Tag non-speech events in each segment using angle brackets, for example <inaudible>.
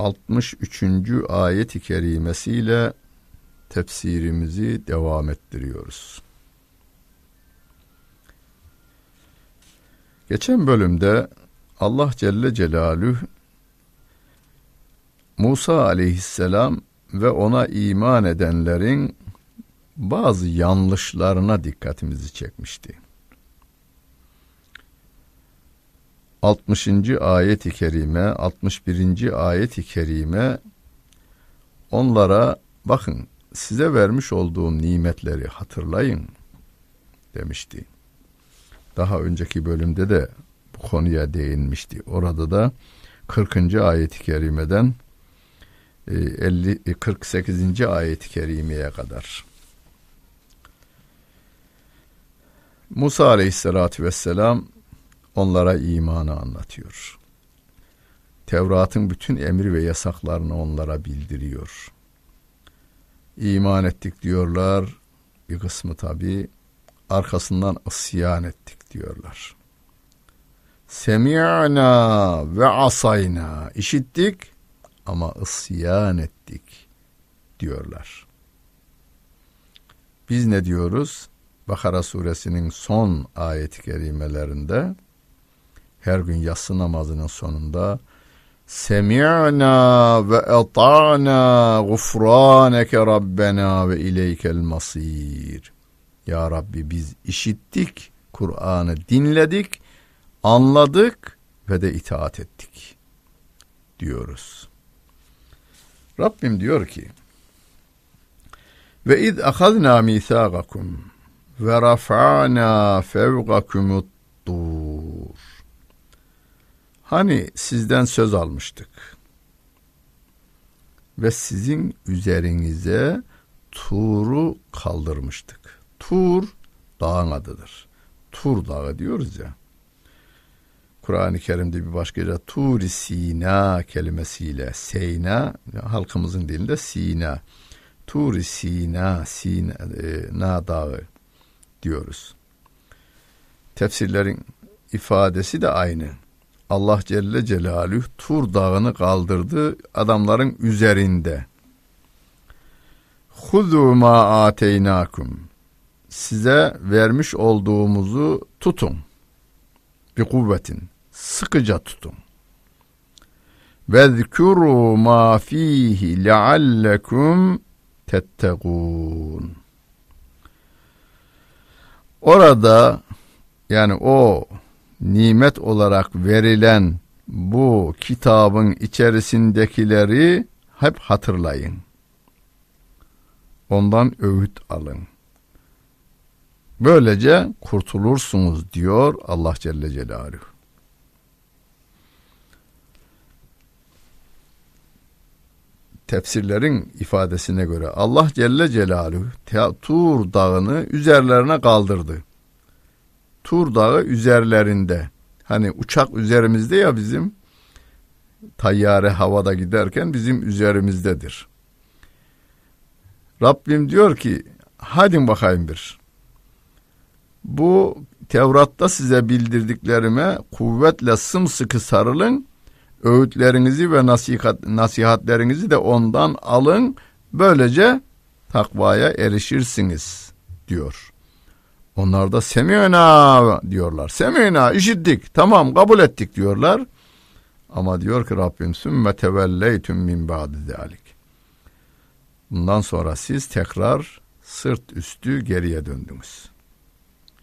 63. ayet-i kerimesiyle tefsirimizi devam ettiriyoruz. Geçen bölümde Allah Celle Celaluhu Musa aleyhisselam ve ona iman edenlerin bazı yanlışlarına dikkatimizi çekmişti. 60. ayet-i kerime, 61. ayet-i kerime onlara bakın size vermiş olduğum nimetleri hatırlayın demişti. Daha önceki bölümde de bu konuya değinmişti. Orada da 40. ayet-i kerimeden 50 48. ayet-i kerimeye kadar Musa aleyhissalatü vesselam onlara imanı anlatıyor. Tevrat'ın bütün emir ve yasaklarını onlara bildiriyor. İman ettik diyorlar. Bir kısmı tabi arkasından isyan ettik diyorlar. Semi'na ve asayna işittik ama isyan ettik diyorlar. Biz ne diyoruz? Bakara suresinin son ayet-i kerimelerinde her gün yatsı namazının sonunda Semi'na ve eta'na gufraneke rabbena ve ileykel masir. Ya Rabbi biz işittik, Kur'an'ı dinledik, anladık ve de itaat ettik diyoruz. Rabbim diyor ki ve id ahadna mithaqakum ve rafa'na fevqakumut tur Hani sizden söz almıştık ve sizin üzerinize Tur'u kaldırmıştık. Tur dağın adıdır. Tur dağı diyoruz ya. Kur'an-ı Kerim'de bir başka yerde Tur Sina kelimesiyle Seyna halkımızın dilinde Sina. Tur Sina Sina e, Na dağı diyoruz. Tefsirlerin ifadesi de aynı. Allah Celle Celaluhu Tur dağını kaldırdı adamların üzerinde. Huzu ma ateynakum. Size vermiş olduğumuzu tutun. Bir kuvvetin. Sıkıca tutun. Ve zkuru ma fihi leallekum tettegûn. Orada yani o nimet olarak verilen bu kitabın içerisindekileri hep hatırlayın. Ondan öğüt alın. Böylece kurtulursunuz diyor Allah Celle Celaluhu. Tefsirlerin ifadesine göre Allah Celle Celaluhu Tur dağını üzerlerine kaldırdı. Tur Dağı üzerlerinde. Hani uçak üzerimizde ya bizim tayyare havada giderken bizim üzerimizdedir. Rabbim diyor ki hadi bakayım bir. Bu Tevrat'ta size bildirdiklerime kuvvetle sımsıkı sarılın. Öğütlerinizi ve nasihat, nasihatlerinizi de ondan alın. Böylece takvaya erişirsiniz diyor. Onlar da semina diyorlar. Semina işittik tamam kabul ettik diyorlar. Ama diyor ki Rabbim sümme tevelleytüm min ba'di zalik. Bundan sonra siz tekrar sırt üstü geriye döndünüz.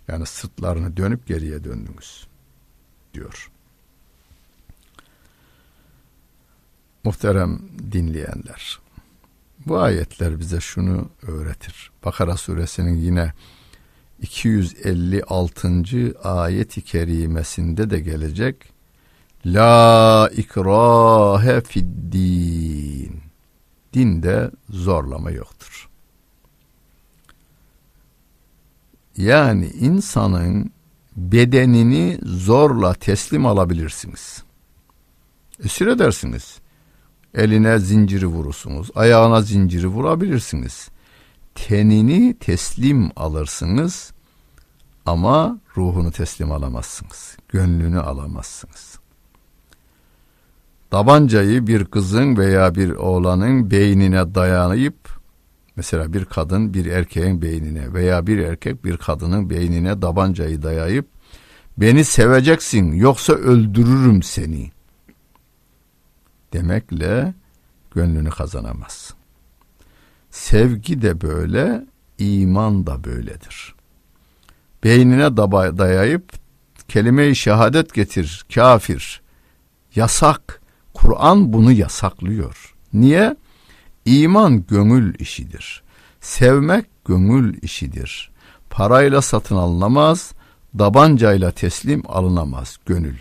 Yani sırtlarını dönüp geriye döndünüz diyor. Muhterem dinleyenler. Bu ayetler bize şunu öğretir. Bakara suresinin yine 256. ayet-i kerimesinde de gelecek. La ikrahe fiddin. Dinde zorlama yoktur. Yani insanın bedenini zorla teslim alabilirsiniz. Esir edersiniz. Eline zinciri vurursunuz, ayağına zinciri vurabilirsiniz. Tenini teslim alırsınız ama ruhunu teslim alamazsınız. Gönlünü alamazsınız. Tabancayı bir kızın veya bir oğlanın beynine dayanıp mesela bir kadın bir erkeğin beynine veya bir erkek bir kadının beynine tabancayı dayayıp beni seveceksin yoksa öldürürüm seni demekle gönlünü kazanamaz. Sevgi de böyle, iman da böyledir. Beynine dayayıp kelime-i şehadet getir, kafir, yasak. Kur'an bunu yasaklıyor. Niye? İman gönül işidir. Sevmek gönül işidir. Parayla satın alınamaz, dabancayla teslim alınamaz gönül.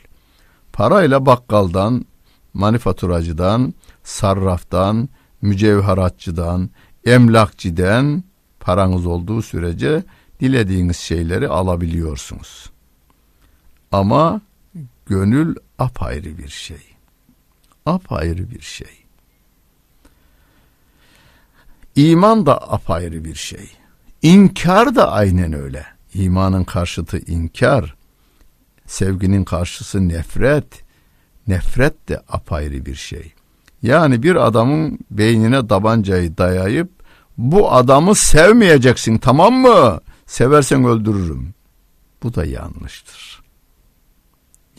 Parayla bakkaldan, manifaturacıdan, sarraftan, mücevheratçıdan, emlakçiden paranız olduğu sürece dilediğiniz şeyleri alabiliyorsunuz. Ama gönül apayrı bir şey. Apayrı bir şey. İman da apayrı bir şey. İnkar da aynen öyle. İmanın karşıtı inkar, sevginin karşısı nefret, nefret de apayrı bir şey. Yani bir adamın beynine tabancayı dayayıp bu adamı sevmeyeceksin tamam mı? Seversen öldürürüm. Bu da yanlıştır.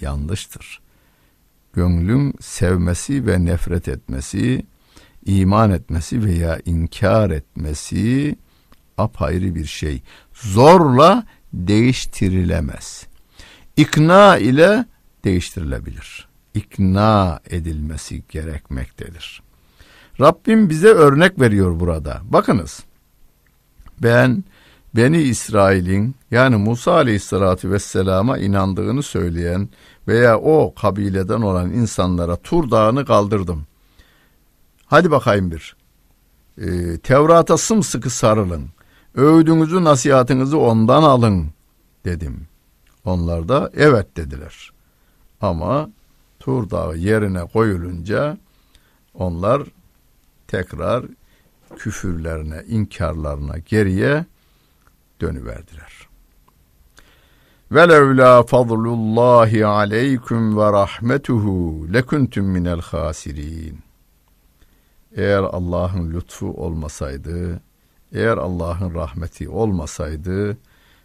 Yanlıştır. Gönlün sevmesi ve nefret etmesi, iman etmesi veya inkar etmesi apayrı bir şey. Zorla değiştirilemez. İkna ile değiştirilebilir. İkna edilmesi gerekmektedir. Rabbim bize örnek veriyor burada. Bakınız. Ben Beni İsrail'in yani Musa Aleyhisselatü Vesselam'a inandığını söyleyen veya o kabileden olan insanlara Tur Dağı'nı kaldırdım. Hadi bakayım bir. Ee, Tevrat'a sımsıkı sarılın. Öğüdünüzü, nasihatınızı ondan alın dedim. Onlar da evet dediler. Ama Tur Dağı yerine koyulunca onlar tekrar küfürlerine, inkarlarına geriye dönüverdiler. Velevla fadlullahi aleyküm ve rahmetuhu lekuntum minel hasirin. Eğer Allah'ın lütfu olmasaydı, eğer Allah'ın rahmeti olmasaydı,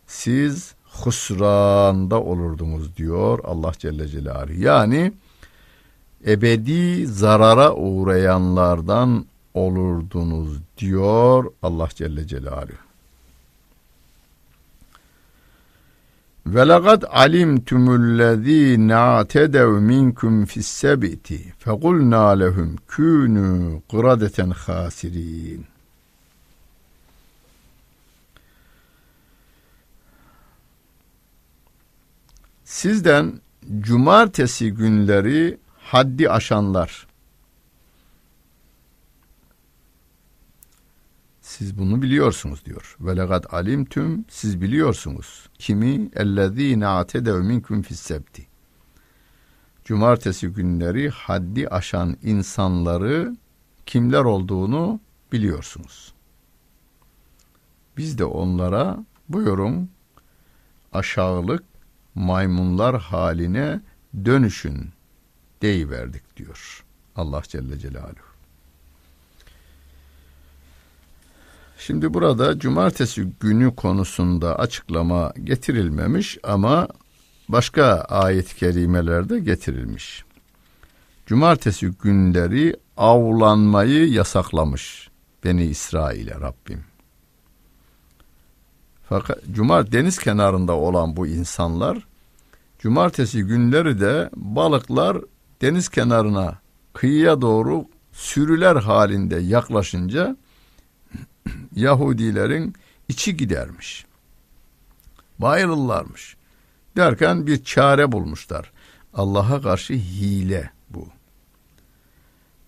siz husranda olurdunuz diyor Allah Celle Celaluhu. Yani ebedi zarara uğrayanlardan olurdunuz diyor Allah Celle Celaluhu. Ve laqad alimtumullezîne a'tedev minkum fis-sebti fekulna lehum kûnû qıradeten khasirin. Sizden cumartesi günleri haddi aşanlar Siz bunu biliyorsunuz diyor. Ve legad alimtüm siz biliyorsunuz. Kimi ellezîne atedev minkum fissebti. Cumartesi günleri haddi aşan insanları kimler olduğunu biliyorsunuz. Biz de onlara buyurun aşağılık maymunlar haline dönüşün deyiverdik diyor Allah Celle Celaluhu. Şimdi burada cumartesi günü konusunda açıklama getirilmemiş ama başka ayet-i kerimelerde getirilmiş. Cumartesi günleri avlanmayı yasaklamış Beni İsrail'e Rabbim. Fakat cumart deniz kenarında olan bu insanlar cumartesi günleri de balıklar deniz kenarına kıyıya doğru sürüler halinde yaklaşınca Yahudilerin içi gidermiş. Bayılırlarmış. Derken bir çare bulmuşlar. Allah'a karşı hile bu.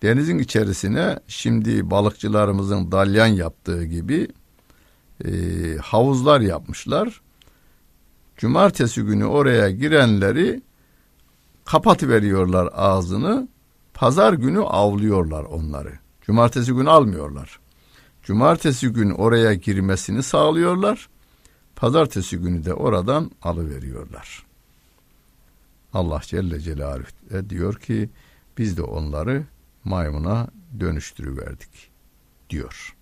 Denizin içerisine şimdi balıkçılarımızın dalyan yaptığı gibi e, havuzlar yapmışlar. Cumartesi günü oraya girenleri kapatıveriyorlar ağzını. Pazar günü avlıyorlar onları. Cumartesi günü almıyorlar. Cumartesi gün oraya girmesini sağlıyorlar. Pazartesi günü de oradan alıveriyorlar. Allah Celle Celaluhu diyor ki biz de onları maymuna dönüştürüverdik diyor.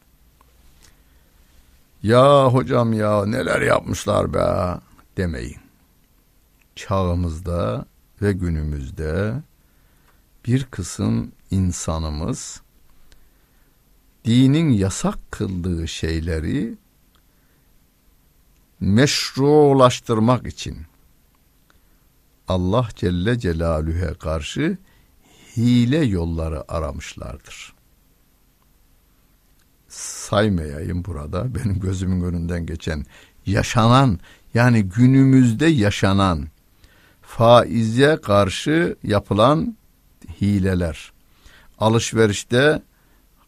Ya hocam ya neler yapmışlar be demeyin. Çağımızda ve günümüzde bir kısım insanımız dinin yasak kıldığı şeyleri meşrulaştırmak için Allah Celle Celaluhu'ya karşı hile yolları aramışlardır. Saymayayım burada benim gözümün önünden geçen yaşanan yani günümüzde yaşanan faize karşı yapılan hileler, alışverişte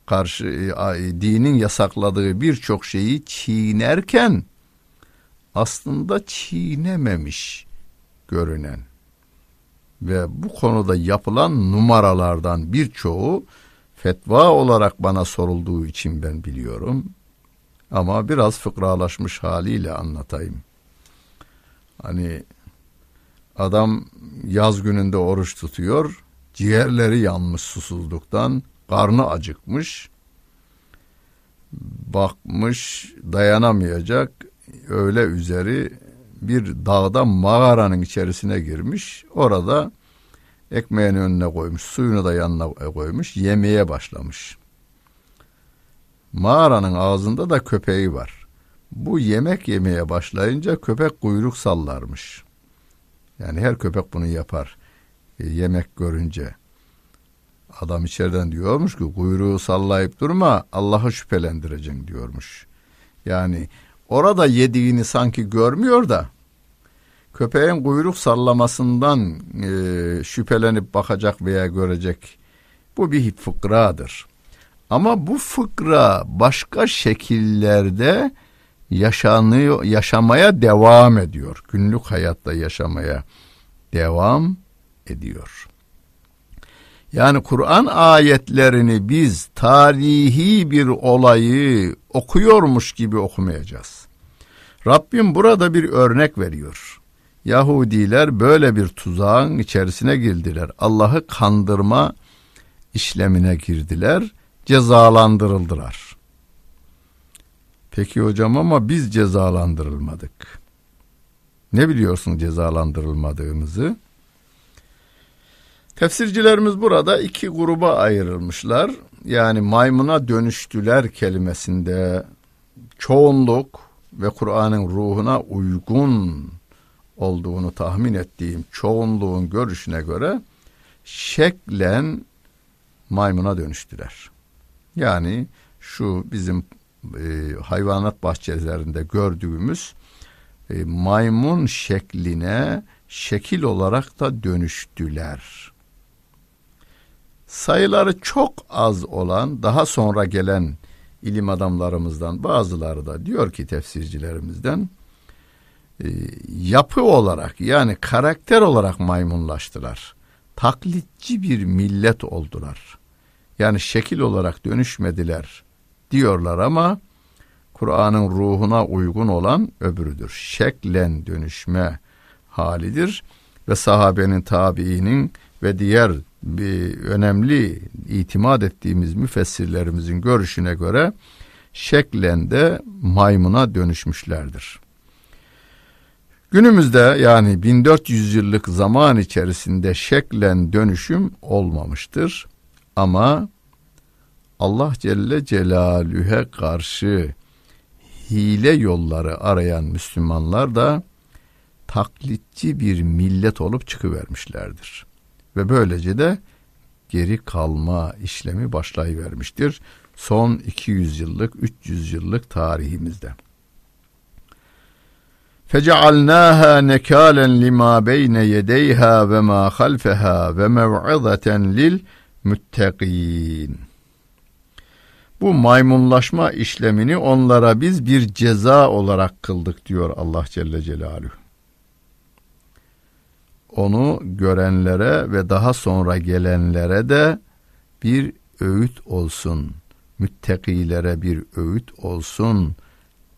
karşı e, dinin yasakladığı birçok şeyi çiğnerken aslında çiğnememiş görünen ve bu konuda yapılan numaralardan birçoğu fetva olarak bana sorulduğu için ben biliyorum. Ama biraz fıkralaşmış haliyle anlatayım. Hani adam yaz gününde oruç tutuyor, ciğerleri yanmış susuzluktan, karnı acıkmış, bakmış dayanamayacak, öyle üzeri bir dağda mağaranın içerisine girmiş. Orada ekmeğini önüne koymuş, suyunu da yanına koymuş, yemeye başlamış. Mağaranın ağzında da köpeği var. Bu yemek yemeye başlayınca köpek kuyruk sallarmış. Yani her köpek bunu yapar. E, yemek görünce. Adam içeriden diyormuş ki kuyruğu sallayıp durma Allah'ı şüphelendireceksin diyormuş. Yani orada yediğini sanki görmüyor da köpeğin kuyruk sallamasından e, şüphelenip bakacak veya görecek. Bu bir fıkradır. Ama bu fıkra başka şekillerde yaşanıyor, yaşamaya devam ediyor. Günlük hayatta yaşamaya devam ediyor. Yani Kur'an ayetlerini biz tarihi bir olayı okuyormuş gibi okumayacağız. Rabbim burada bir örnek veriyor. Yahudiler böyle bir tuzağın içerisine girdiler. Allah'ı kandırma işlemine girdiler, cezalandırıldılar. Peki hocam ama biz cezalandırılmadık. Ne biliyorsun cezalandırılmadığımızı? Tefsircilerimiz burada iki gruba ayrılmışlar. Yani maymuna dönüştüler kelimesinde çoğunluk ve Kur'an'ın ruhuna uygun olduğunu tahmin ettiğim çoğunluğun görüşüne göre şeklen maymuna dönüştüler. Yani şu bizim e, hayvanat bahçelerinde gördüğümüz e, maymun şekline şekil olarak da dönüştüler. Sayıları çok az olan daha sonra gelen ilim adamlarımızdan bazıları da diyor ki tefsircilerimizden e, yapı olarak yani karakter olarak maymunlaştılar. Taklitçi bir millet oldular. Yani şekil olarak dönüşmediler diyorlar ama Kur'an'ın ruhuna uygun olan öbürüdür. Şeklen dönüşme halidir ve sahabenin tabiinin ve diğer bir önemli itimat ettiğimiz müfessirlerimizin görüşüne göre şeklen de maymuna dönüşmüşlerdir. Günümüzde yani 1400 yıllık zaman içerisinde şeklen dönüşüm olmamıştır. Ama Allah Celle Celaluhu'ya karşı hile yolları arayan Müslümanlar da taklitçi bir millet olup çıkıvermişlerdir Ve böylece de geri kalma işlemi başlayıvermiştir. Son 200 yıllık, 300 yıllık tarihimizde. فَجَعَلْنَاهَا نَكَالًا لِمَا بَيْنَ يَدَيْهَا وَمَا خَلْفَهَا وَمَوْعِظَةً لِلْمُتَّقِينَ Bu maymunlaşma işlemini onlara biz bir ceza olarak kıldık diyor Allah Celle Celaluhu. Onu görenlere ve daha sonra gelenlere de bir öğüt olsun, müttekilere bir öğüt olsun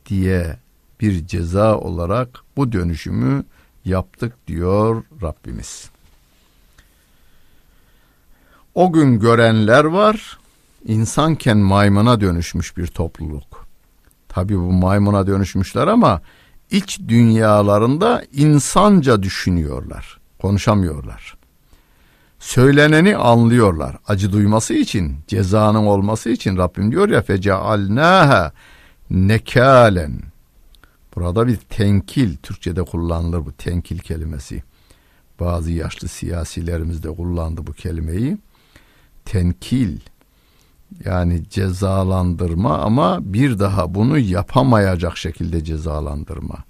diye bir ceza olarak bu dönüşümü yaptık diyor Rabbimiz. O gün görenler var, insanken maymuna dönüşmüş bir topluluk. Tabi bu maymuna dönüşmüşler ama iç dünyalarında insanca düşünüyorlar, konuşamıyorlar. Söyleneni anlıyorlar. Acı duyması için, cezanın olması için Rabbim diyor ya fecealnaha nekalen Burada bir tenkil, Türkçe'de kullanılır bu tenkil kelimesi. Bazı yaşlı siyasilerimiz de kullandı bu kelimeyi. Tenkil, yani cezalandırma ama bir daha bunu yapamayacak şekilde cezalandırma.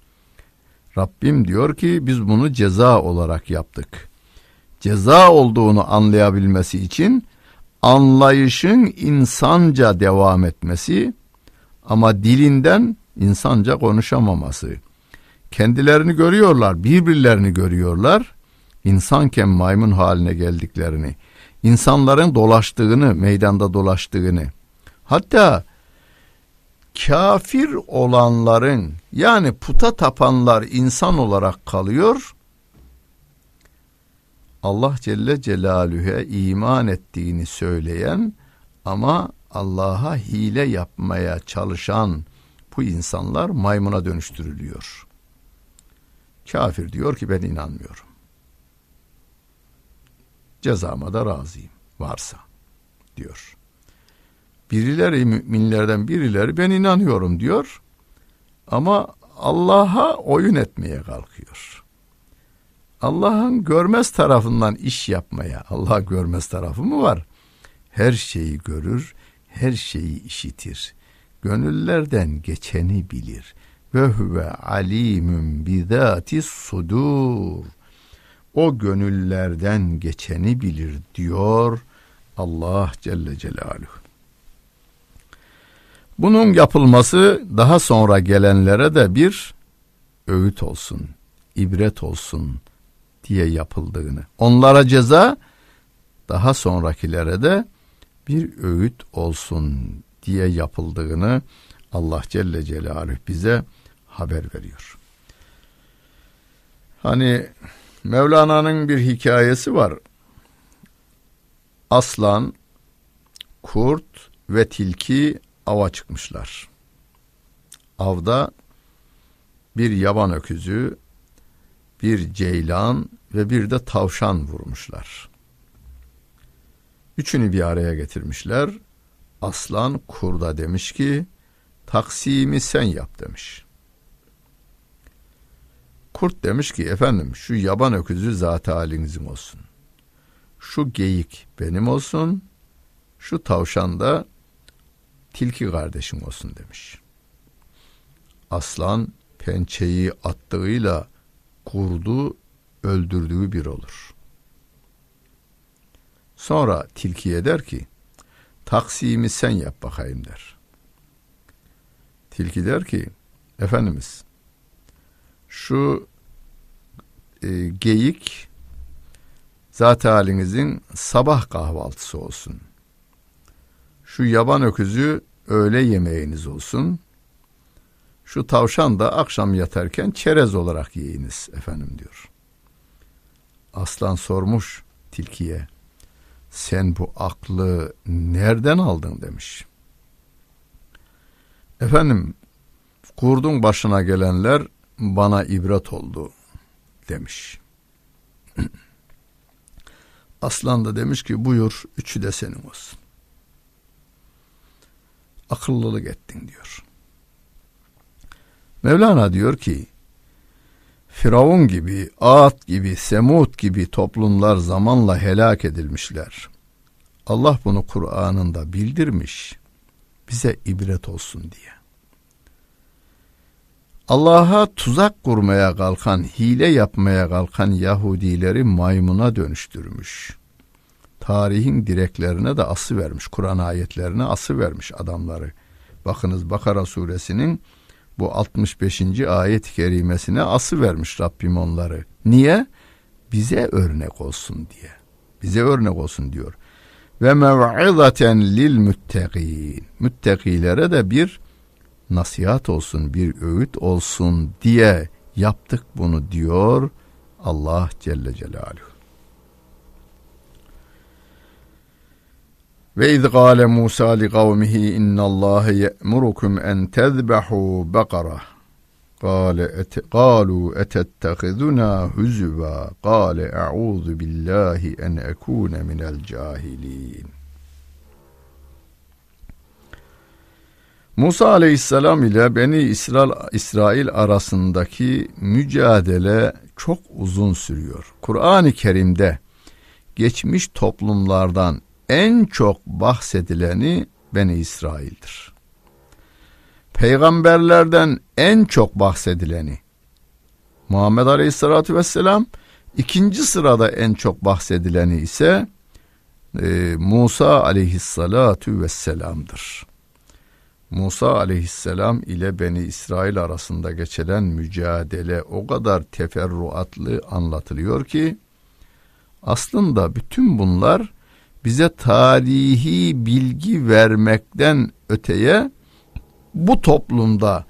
Rabbim diyor ki biz bunu ceza olarak yaptık. Ceza olduğunu anlayabilmesi için anlayışın insanca devam etmesi ama dilinden insanca konuşamaması. Kendilerini görüyorlar, birbirlerini görüyorlar. İnsanken maymun haline geldiklerini, insanların dolaştığını, meydanda dolaştığını. Hatta kafir olanların yani puta tapanlar insan olarak kalıyor. Allah Celle Celaluhu'ya iman ettiğini söyleyen ama Allah'a hile yapmaya çalışan bu insanlar maymuna dönüştürülüyor. Kafir diyor ki ben inanmıyorum. Cezama da razıyım varsa diyor. Birileri müminlerden birileri ben inanıyorum diyor. Ama Allah'a oyun etmeye kalkıyor. Allah'ın görmez tarafından iş yapmaya. Allah görmez tarafı mı var? Her şeyi görür, her şeyi işitir gönüllerden geçeni bilir. Ve huve alimün bidati sudur. O gönüllerden geçeni bilir diyor Allah Celle Celaluhu. Bunun yapılması daha sonra gelenlere de bir öğüt olsun, ibret olsun diye yapıldığını. Onlara ceza, daha sonrakilere de bir öğüt olsun diye yapıldığını Allah Celle Celaluhu bize haber veriyor. Hani Mevlana'nın bir hikayesi var. Aslan, kurt ve tilki ava çıkmışlar. Avda bir yaban öküzü, bir ceylan ve bir de tavşan vurmuşlar. Üçünü bir araya getirmişler. Aslan kurda demiş ki taksimi sen yap demiş. Kurt demiş ki efendim şu yaban öküzü zat halinizin olsun. Şu geyik benim olsun. Şu tavşan da tilki kardeşim olsun demiş. Aslan pençeyi attığıyla kurdu öldürdüğü bir olur. Sonra tilkiye der ki taksimi sen yap bakayım der. Tilki der ki Efendimiz şu e, geyik zat halinizin sabah kahvaltısı olsun. Şu yaban öküzü öğle yemeğiniz olsun. Şu tavşan da akşam yatarken çerez olarak yiyiniz efendim diyor. Aslan sormuş tilkiye sen bu aklı nereden aldın demiş. Efendim kurdun başına gelenler bana ibret oldu demiş. <clears throat> Aslan da demiş ki buyur üçü de senin olsun. Akıllılık ettin diyor. Mevlana diyor ki Firavun gibi, Ad gibi, Semud gibi toplumlar zamanla helak edilmişler. Allah bunu Kur'an'ında bildirmiş. Bize ibret olsun diye. Allah'a tuzak kurmaya kalkan, hile yapmaya kalkan Yahudileri maymuna dönüştürmüş. Tarihin direklerine de ası vermiş, Kur'an ayetlerine ası vermiş adamları. Bakınız Bakara suresinin bu 65. ayet-i kerimesine ası vermiş Rabbim onları. Niye? Bize örnek olsun diye. Bize örnek olsun diyor. Ve mev'izaten lil müttegin. Müttegilere de bir nasihat olsun, bir öğüt olsun diye yaptık bunu diyor Allah Celle Celaluhu. Ve iz gâle Musa li kavmihi innallâhe ye'murukum en tezbehû bekara. Kâle et kâlu etettehizuna huzva. Kâle e'ûzu billahi en ekûne minel cahilîn. Musa aleyhisselam ile Beni İsrail, İsrail arasındaki mücadele çok uzun sürüyor. Kur'an-ı Kerim'de geçmiş toplumlardan en çok bahsedileni Beni İsrail'dir. Peygamberlerden en çok bahsedileni Muhammed Aleyhisselatü Vesselam ikinci sırada en çok bahsedileni ise e, Musa Aleyhisselatü Vesselam'dır. Musa aleyhisselam ile Beni İsrail arasında geçilen mücadele o kadar teferruatlı anlatılıyor ki aslında bütün bunlar bize tarihi bilgi vermekten öteye bu toplumda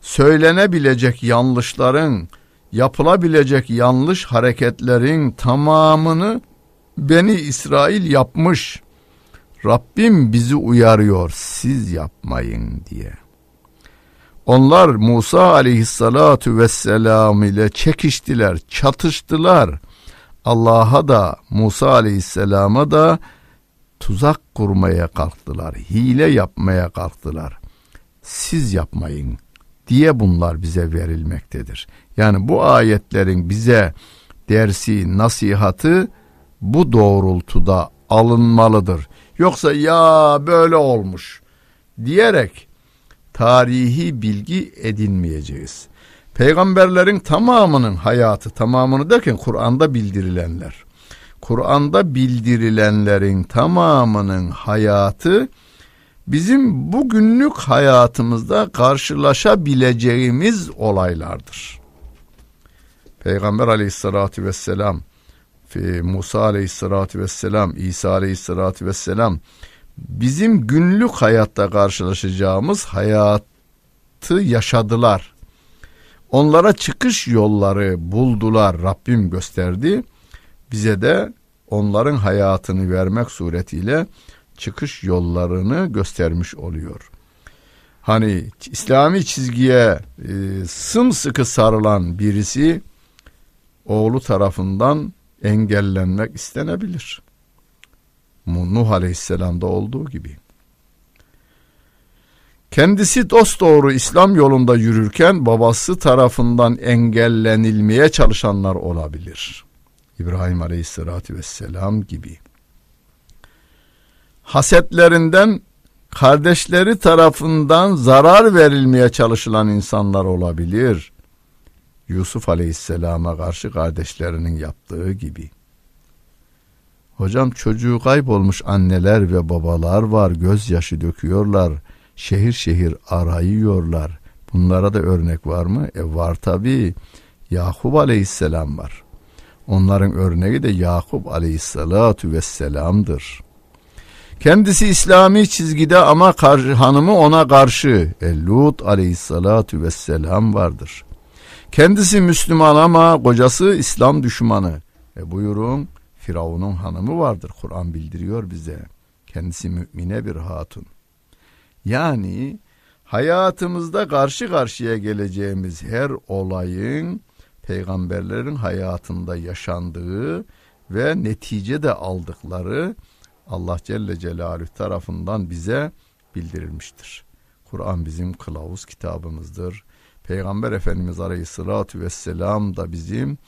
söylenebilecek yanlışların, yapılabilecek yanlış hareketlerin tamamını Beni İsrail yapmış. Rabbim bizi uyarıyor siz yapmayın diye. Onlar Musa aleyhissalatu vesselam ile çekiştiler, çatıştılar. Allah'a da Musa aleyhisselama da tuzak kurmaya kalktılar, hile yapmaya kalktılar. Siz yapmayın diye bunlar bize verilmektedir. Yani bu ayetlerin bize dersi, nasihatı bu doğrultuda alınmalıdır. Yoksa ya böyle olmuş diyerek tarihi bilgi edinmeyeceğiz. Peygamberlerin tamamının hayatı, tamamını derken Kur'an'da bildirilenler. Kur'an'da bildirilenlerin tamamının hayatı bizim bugünlük hayatımızda karşılaşabileceğimiz olaylardır. Peygamber aleyhissalatü vesselam Musa aleyhissalatü vesselam, İsa aleyhissalatü vesselam bizim günlük hayatta karşılaşacağımız hayatı yaşadılar. Onlara çıkış yolları buldular, Rabbim gösterdi. Bize de onların hayatını vermek suretiyle çıkış yollarını göstermiş oluyor. Hani İslami çizgiye e, sımsıkı sarılan birisi oğlu tarafından engellenmek istenebilir. Nuh Aleyhisselam'da olduğu gibi. Kendisi dost doğru İslam yolunda yürürken babası tarafından engellenilmeye çalışanlar olabilir. İbrahim Aleyhisselatü Vesselam gibi. Hasetlerinden kardeşleri tarafından zarar verilmeye çalışılan insanlar olabilir. Yusuf Aleyhisselam'a karşı kardeşlerinin yaptığı gibi. Hocam çocuğu kaybolmuş anneler ve babalar var, gözyaşı döküyorlar, şehir şehir arayıyorlar. Bunlara da örnek var mı? E var tabi. Yakup Aleyhisselam var. Onların örneği de Yakup Aleyhisselatu Vesselam'dır. Kendisi İslami çizgide ama karşı, hanımı ona karşı e, Lut Aleyhisselatu Vesselam vardır. Kendisi Müslüman ama kocası İslam düşmanı. E buyurun Firavun'un hanımı vardır. Kur'an bildiriyor bize. Kendisi mümine bir hatun. Yani hayatımızda karşı karşıya geleceğimiz her olayın peygamberlerin hayatında yaşandığı ve neticede aldıkları Allah Celle Celaluhu tarafından bize bildirilmiştir. Kur'an bizim kılavuz kitabımızdır. Peygamber Efendimiz Aleyhisselatü Vesselam da bizim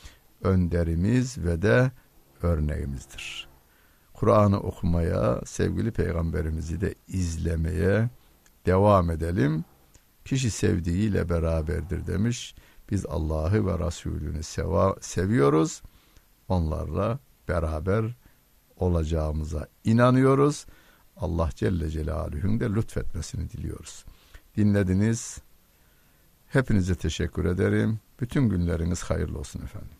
önderimiz ve de örneğimizdir. Kur'an'ı okumaya, sevgili peygamberimizi de izlemeye devam edelim. kişi sevdiğiyle beraberdir demiş. Biz Allah'ı ve Resulünü seva, seviyoruz. Onlarla beraber olacağımıza inanıyoruz. Allah Celle Celaluhu'nun de lütfetmesini diliyoruz. Dinlediniz. Hepinize teşekkür ederim. Bütün günleriniz hayırlı olsun efendim.